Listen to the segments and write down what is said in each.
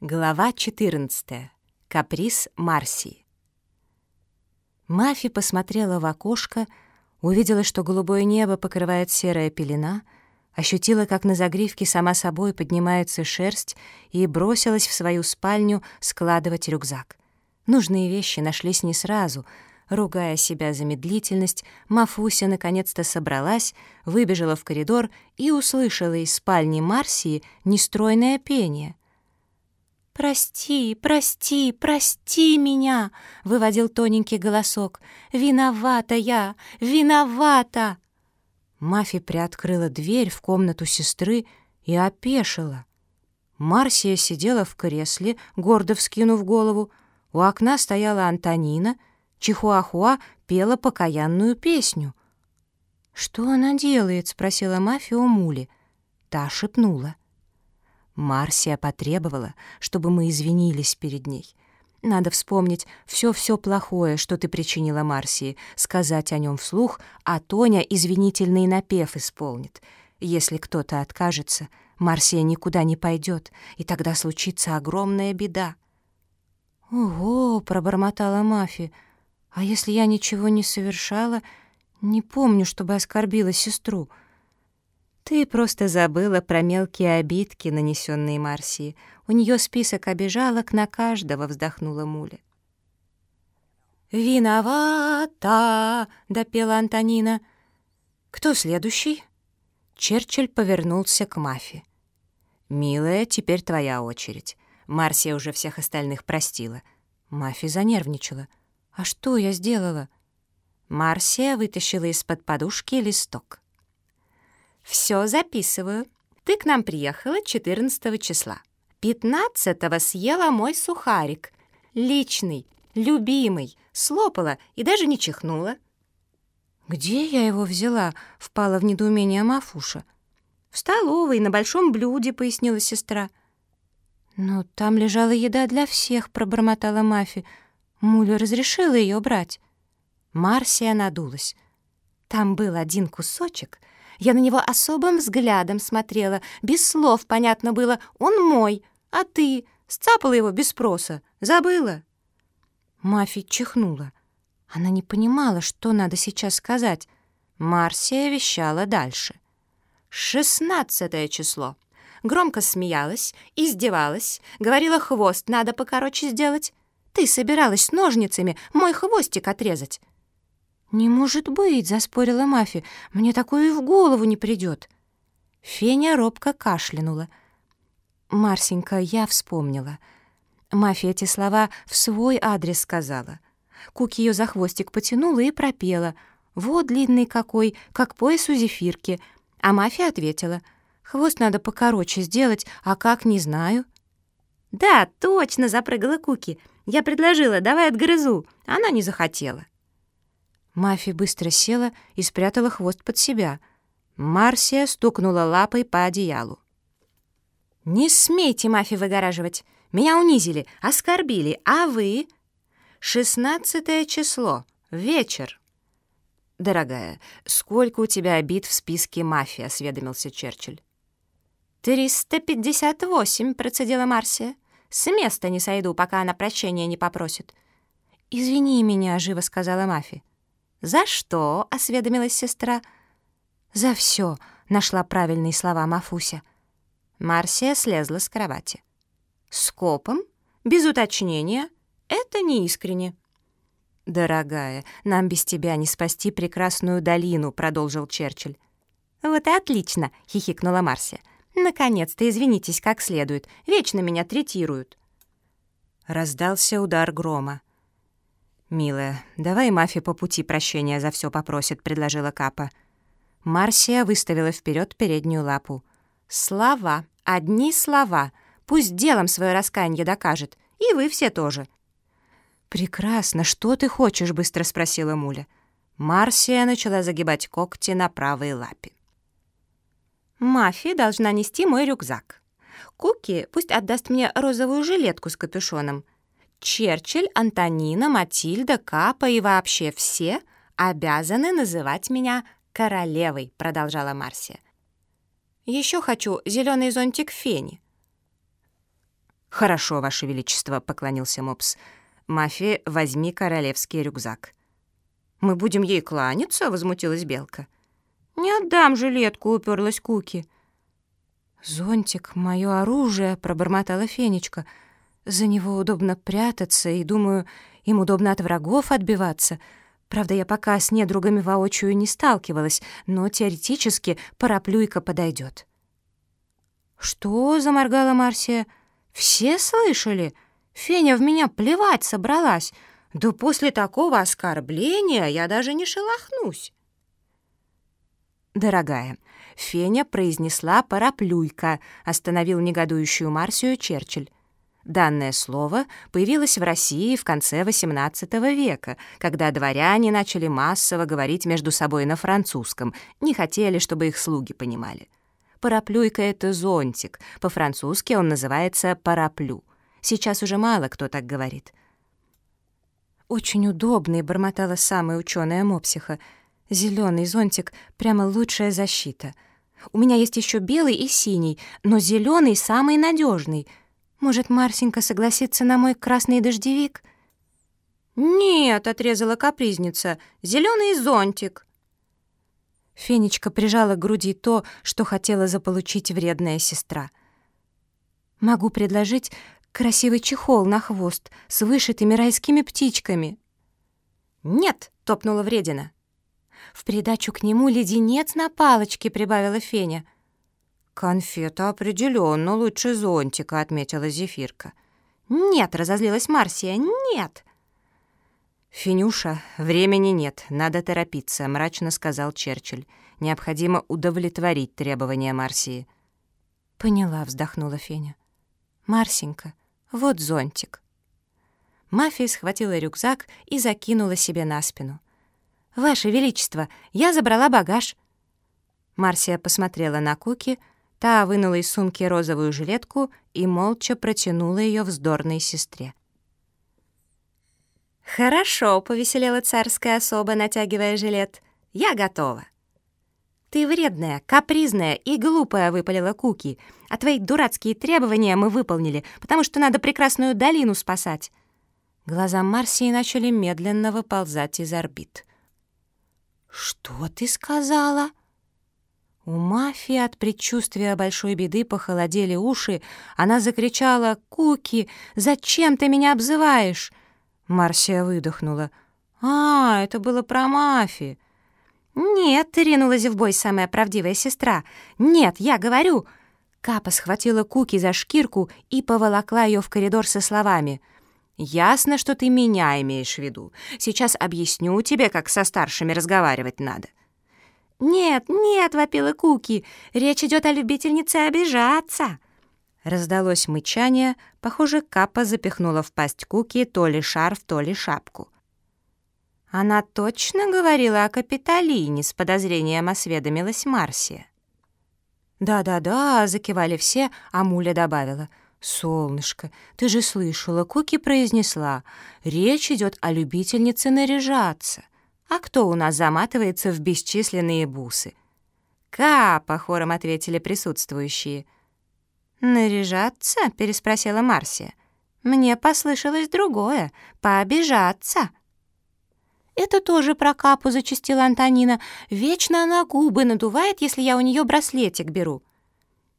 Глава 14. Каприз Марсии. Мафи посмотрела в окошко, увидела, что голубое небо покрывает серая пелена, ощутила, как на загривке сама собой поднимается шерсть и бросилась в свою спальню складывать рюкзак. Нужные вещи нашлись не сразу. Ругая себя за медлительность, Мафуся наконец-то собралась, выбежала в коридор и услышала из спальни Марсии нестройное пение — «Прости, прости, прости меня!» — выводил тоненький голосок. «Виновата я! Виновата!» Мафи приоткрыла дверь в комнату сестры и опешила. Марсия сидела в кресле, гордо вскинув голову. У окна стояла Антонина. Чихуахуа пела покаянную песню. «Что она делает?» — спросила Мафи у Мули. Та шепнула. Марсия потребовала, чтобы мы извинились перед ней. Надо вспомнить все-все плохое, что ты причинила Марсии, сказать о нем вслух, а Тоня извинительный напев исполнит. Если кто-то откажется, Марсия никуда не пойдет, и тогда случится огромная беда. «Ого!» — пробормотала Мафи. «А если я ничего не совершала, не помню, чтобы оскорбила сестру?» «Ты просто забыла про мелкие обидки, нанесенные Марсии. У нее список обижалок на каждого», — вздохнула Муля. «Виновата!» — допела Антонина. «Кто следующий?» Черчилль повернулся к Мафи. «Милая, теперь твоя очередь. Марсия уже всех остальных простила». Мафи занервничала. «А что я сделала?» Марсия вытащила из-под подушки листок. «Все записываю. Ты к нам приехала 14 числа. 15-го съела мой сухарик. Личный, любимый. Слопала и даже не чихнула». «Где я его взяла?» — впала в недоумение Мафуша. «В столовой, на большом блюде», — пояснила сестра. «Но там лежала еда для всех», — пробормотала Мафи. Муля разрешила ее брать. Марсия надулась. Там был один кусочек — я на него особым взглядом смотрела, без слов понятно было, он мой, а ты сцапала его без спроса, забыла?» Мафи чихнула. Она не понимала, что надо сейчас сказать. Марсия вещала дальше. «Шестнадцатое число». Громко смеялась, издевалась, говорила, хвост надо покороче сделать. Ты собиралась с ножницами мой хвостик отрезать. «Не может быть!» — заспорила Мафи. «Мне такое и в голову не придет!» Феня робко кашлянула. «Марсенька, я вспомнила». Мафия эти слова в свой адрес сказала. Кук ее за хвостик потянула и пропела. «Вот длинный какой, как пояс у зефирки». А Мафия ответила. «Хвост надо покороче сделать, а как, не знаю». «Да, точно!» — запрыгала Куки. «Я предложила, давай отгрызу». Она не захотела. Мафи быстро села и спрятала хвост под себя. Марсия стукнула лапой по одеялу. «Не смейте, Мафи, выгораживать! Меня унизили, оскорбили, а вы...» «Шестнадцатое число. Вечер». «Дорогая, сколько у тебя обид в списке мафии?» — осведомился Черчилль. «Триста пятьдесят восемь», — процедила Марсия. «С места не сойду, пока она прощения не попросит». «Извини меня», — живо сказала Мафи. «За что?» — осведомилась сестра. «За все», — нашла правильные слова Мафуся. Марсия слезла с кровати. «Скопом? Без уточнения? Это неискренне». «Дорогая, нам без тебя не спасти прекрасную долину», — продолжил Черчилль. «Вот и отлично», — хихикнула Марсия. «Наконец-то извинитесь как следует. Вечно меня третируют». Раздался удар грома. «Милая, давай Мафи по пути прощения за все попросит», — предложила Капа. Марсия выставила вперед переднюю лапу. «Слова, одни слова. Пусть делом свое раскаяние докажет. И вы все тоже». «Прекрасно. Что ты хочешь?» — быстро спросила Муля. Марсия начала загибать когти на правой лапе. «Мафи должна нести мой рюкзак. Куки пусть отдаст мне розовую жилетку с капюшоном. Черчилль, Антонина, Матильда, Капа и вообще все обязаны называть меня королевой», — продолжала Марсия. «Еще хочу зеленый зонтик Фени». «Хорошо, Ваше Величество», — поклонился Мопс. «Мафия, возьми королевский рюкзак». «Мы будем ей кланяться?» — возмутилась Белка. «Не отдам жилетку», — уперлась Куки. «Зонтик — мое оружие», — пробормотала Фенечка. «За него удобно прятаться, и, думаю, им удобно от врагов отбиваться. Правда, я пока с недругами воочию не сталкивалась, но теоретически параплюйка подойдет». «Что?» — заморгала Марсия. «Все слышали? Феня в меня плевать собралась. Да после такого оскорбления я даже не шелохнусь». «Дорогая, Феня произнесла «параплюйка», остановил негодующую Марсию Черчилль. Данное слово появилось в России в конце XVIII века, когда дворяне начали массово говорить между собой на французском, не хотели, чтобы их слуги понимали. Параплюйка — это зонтик, по-французски он называется параплю. Сейчас уже мало кто так говорит. «Очень удобный», — бормотала самая ученая мопсиха, — Зеленый зонтик — прямо лучшая защита. У меня есть еще белый и синий, но зеленый самый надежный. Может, Марсенька согласится на мой красный дождевик? «Нет», — отрезала капризница, — «зеленый зонтик». Фенечка прижала к груди то, что хотела заполучить вредная сестра. «Могу предложить красивый чехол на хвост с вышитыми райскими птичками». «Нет», — топнула вредина. В придачу к нему леденец на палочке, прибавила Феня. «Конфета определенно лучше зонтика», — отметила Зефирка. «Нет», — разозлилась Марсия, — «нет». «Финюша, времени нет, надо торопиться», — мрачно сказал Черчилль. «Необходимо удовлетворить требования Марсии». «Поняла», — вздохнула Феня. «Марсенька, вот зонтик». Мафия схватила рюкзак и закинула себе на спину. «Ваше Величество, я забрала багаж». Марсия посмотрела на Куки, та вынула из сумки розовую жилетку и молча протянула ее вздорной сестре. «Хорошо», — повеселела царская особа, натягивая жилет. «Я готова». «Ты вредная, капризная и глупая», — выпалила Куки. «А твои дурацкие требования мы выполнили, потому что надо прекрасную долину спасать». Глаза Марсии начали медленно выползать из орбит. «Что ты сказала?» У мафии от предчувствия большой беды похолодели уши. Она закричала «Куки, зачем ты меня обзываешь?» Марсия выдохнула. «А, это было про мафию». «Нет», — ты ринулась в бой самая правдивая сестра. «Нет, я говорю». Капа схватила Куки за шкирку и поволокла ее в коридор со словами — «Ясно, что ты меня имеешь в виду. Сейчас объясню тебе, как со старшими разговаривать надо». «Нет, нет», — вопила Куки, — «речь идет о любительнице обижаться». Раздалось мычание, похоже, Капа запихнула в пасть Куки то ли шарф, то ли шапку. «Она точно говорила о Капитолине?» — с подозрением осведомилась Марсия. «Да-да-да», — закивали все, а Муля добавила — «Солнышко, ты же слышала, Куки произнесла, речь идет о любительнице наряжаться. А кто у нас заматывается в бесчисленные бусы?» «Капа», — хором ответили присутствующие. «Наряжаться?» — переспросила Марсия. «Мне послышалось другое. Пообижаться». «Это тоже про капу», — зачастила Антонина. «Вечно она губы надувает, если я у нее браслетик беру».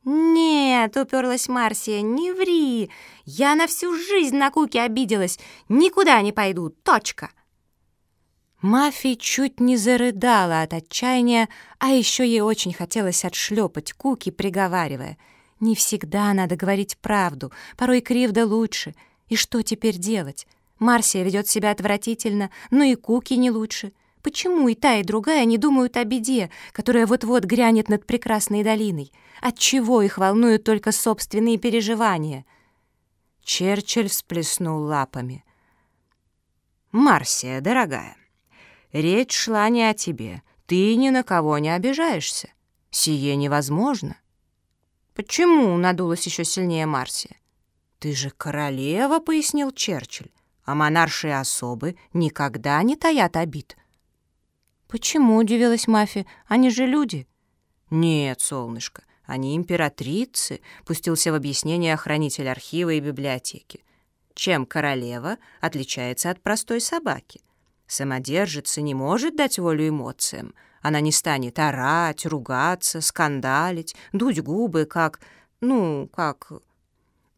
«Нет», — уперлась Марсия, — «не ври! Я на всю жизнь на Куки обиделась. Никуда не пойду. Точка!» Мафи чуть не зарыдала от отчаяния, а еще ей очень хотелось отшлепать Куки, приговаривая. «Не всегда надо говорить правду, порой кривда лучше. И что теперь делать? Марсия ведет себя отвратительно, но и Куки не лучше. Почему и та, и другая не думают о беде, которая вот-вот грянет над прекрасной долиной? Отчего их волнуют только собственные переживания?» Черчилль всплеснул лапами. «Марсия, дорогая, речь шла не о тебе. Ты ни на кого не обижаешься. Сие невозможно». «Почему?» — надулась еще сильнее Марсия. «Ты же королева», — пояснил Черчилль, «а монаршие особы никогда не таят обид». «Почему?» — удивилась Мафи. «Они же люди». «Нет, солнышко, Они императрицы, пустился в объяснение охранитель архива и библиотеки. Чем королева отличается от простой собаки? Самодержица не может дать волю эмоциям. Она не станет орать, ругаться, скандалить, дуть губы, как... ну, как...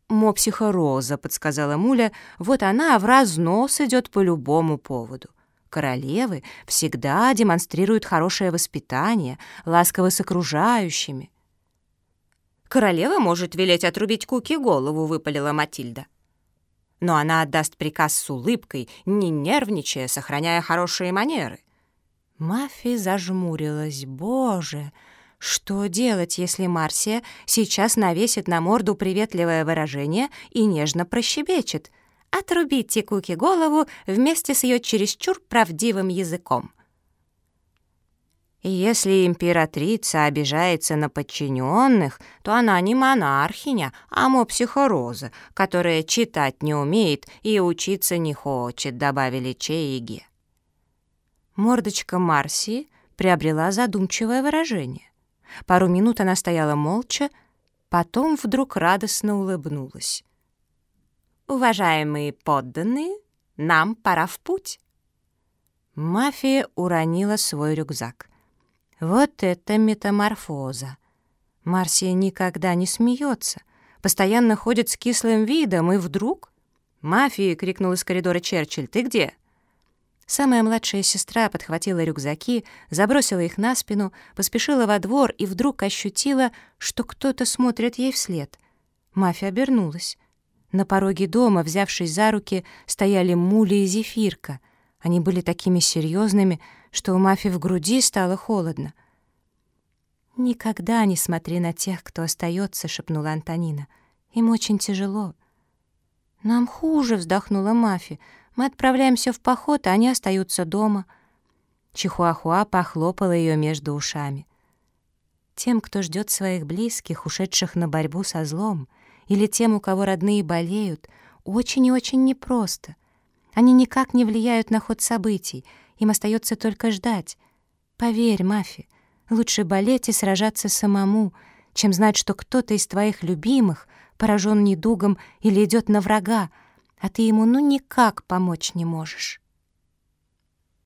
«Мопсиха Роза», — подсказала Муля, — «вот она в разнос идет по любому поводу. Королевы всегда демонстрируют хорошее воспитание, ласково с окружающими». «Королева может велеть отрубить Куки голову», — выпалила Матильда. «Но она отдаст приказ с улыбкой, не нервничая, сохраняя хорошие манеры». Мафи зажмурилась. «Боже!» Что делать, если Марсия сейчас навесит на морду приветливое выражение и нежно прощебечет? Отрубите Куки голову вместе с ее чересчур правдивым языком. Если императрица обижается на подчиненных, то она не монархиня, а мопсихороза, которая читать не умеет и учиться не хочет, добавили Че и Ге. Мордочка Марсии приобрела задумчивое выражение. Пару минут она стояла молча, потом вдруг радостно улыбнулась. «Уважаемые подданные, нам пора в путь». Мафия уронила свой рюкзак. Вот это метаморфоза! Марсия никогда не смеется, постоянно ходит с кислым видом, и вдруг... «Мафия!» — крикнул из коридора Черчилль. «Ты где?» Самая младшая сестра подхватила рюкзаки, забросила их на спину, поспешила во двор и вдруг ощутила, что кто-то смотрит ей вслед. Мафия обернулась. На пороге дома, взявшись за руки, стояли Мули и Зефирка. Они были такими серьезными, что у Мафи в груди стало холодно. «Никогда не смотри на тех, кто остается», — шепнула Антонина. «Им очень тяжело». «Нам хуже», — вздохнула Мафи. Мы отправляемся в поход, а они остаются дома». Чихуахуа похлопала ее между ушами. Тем, кто ждет своих близких, ушедших на борьбу со злом, или тем, у кого родные болеют, очень и очень непросто. Они никак не влияют на ход событий, им остается только ждать. Поверь, Мафи, лучше болеть и сражаться самому, чем знать, что кто-то из твоих любимых поражен недугом или идет на врага, а ты ему ну никак помочь не можешь.